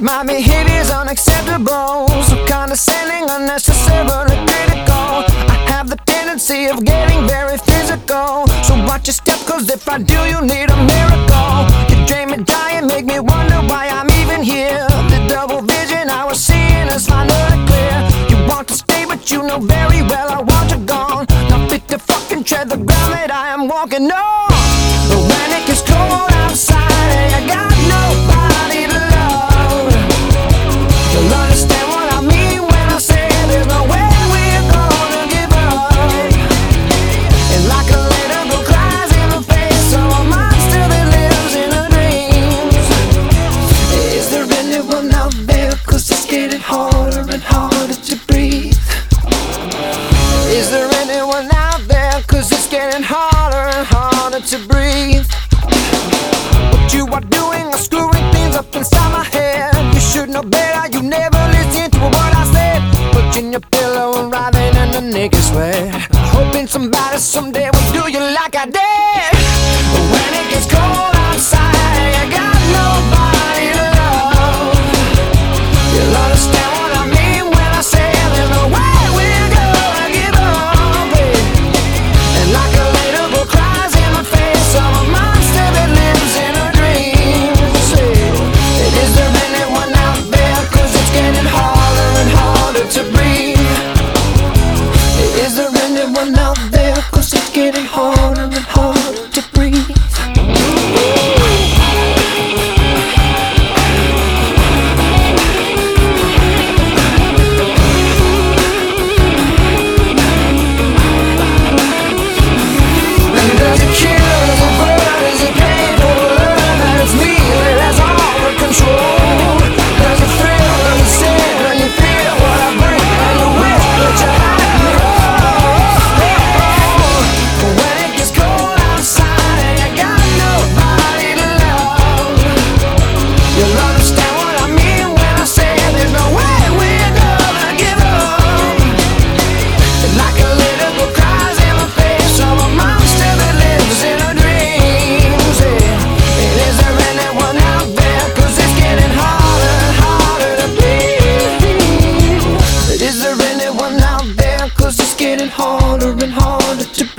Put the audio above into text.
Mommy, it is unacceptable. So condescending, unnecessarily critical. I have the tendency of getting very physical. So watch your step, cause if I do, you need a miracle. You drain me, die, and make me wonder why I'm even here. The double vision I was seeing is finally clear. You want to stay, but you know very well I want you gone. Now fit to fucking tread the ground that I am walking on. harder and harder to breathe. What you are doing is screwing things up inside my head. You should know better, you never listen to what I said. Putting your pillow and writhing in the niggas' way. Hoping somebody someday will do you like I did. getting chip.